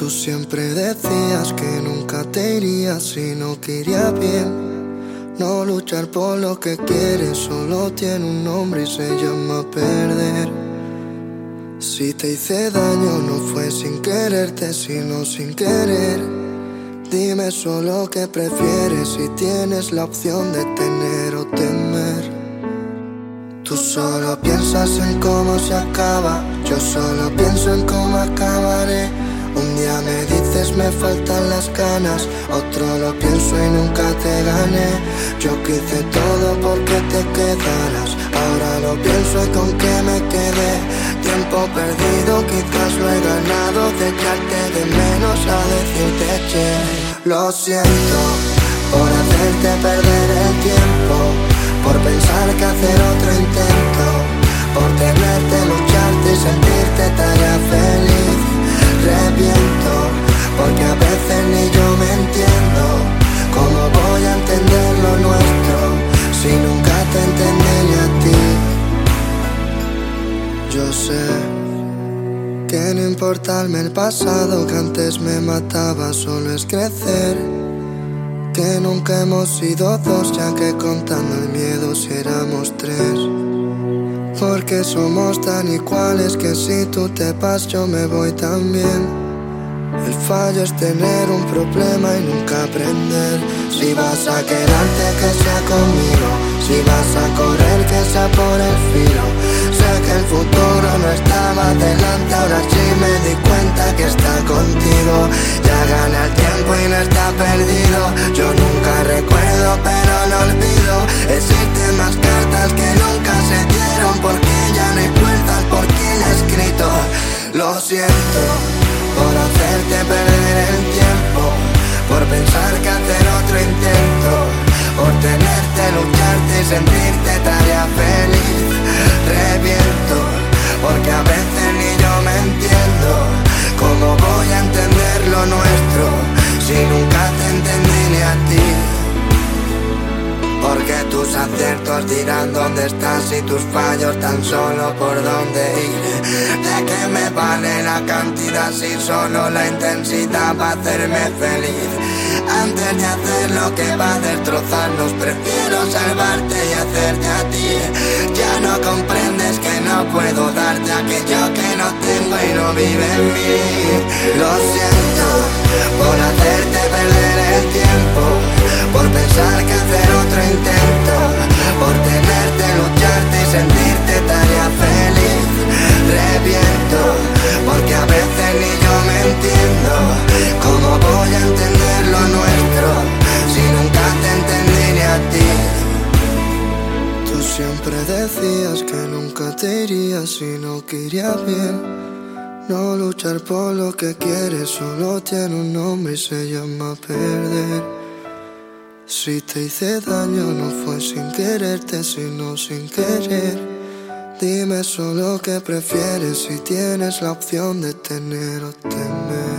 Tú siempre decías que nunca te irías si no quería bien. No luchar por lo que quieres solo tiene un nombre y se llama perder. Si te hice daño no fue sin quererte, sino sin querer. Dime solo qué prefieres si tienes la opción de tener o temer. Tú solo piensas en cómo se acaba, yo solo pienso en cómo acabaré. Un día me dices me faltan las ganas, otro lo pienso y nunca te gané. Yo quise todo porque te quedaras, ahora lo pienso y con qué me quedé. Tiempo perdido, quizás lo he ganado, de echarte de menos a decirte che. Lo siento por hacerte perder el tiempo, por pensar que hacer otro intento, Yo sé que no importarme el pasado que antes me mataba, solo es crecer. Que nunca hemos sido dos, ya que contando el miedo si éramos tres. Porque somos tan iguales que si tú te vas yo me voy también. El fallo es tener un problema y nunca aprender. Si vas a quedarte que sea conmigo, si vas a correr que sea por el filo. Que el futuro no estaba delante, ahora sí me di cuenta que está contigo. Ya gana el tiempo y no está perdido. Yo nunca recuerdo pero no olvido. Existen más cartas que nunca se dieron porque ya no hay por quien ha escrito. Lo siento por hacerte perder el tiempo, por pensar que hacer otro intento, por tenerte, lucharte y sentirte si nunca te entendí ni a ti? Porque tus aciertos dirán dónde estás y tus fallos tan solo por dónde ir. ¿De qué vale la cantidad si solo la intensidad va a hacerme feliz? Antes de hacer lo que va a destrozarnos, prefiero salvarte y hacerte a ti. Ya no comprendes que no puedo darte aquello que no tengo y no vive en mí. Lo siento por hacerte perder el tiempo, te irías si no quería bien. No luchar por lo que quieres solo tiene un nombre y se llama perder. Si te hice daño no fue sin quererte, sino sin querer. Dime solo qué prefieres si tienes la opción de tener o tener.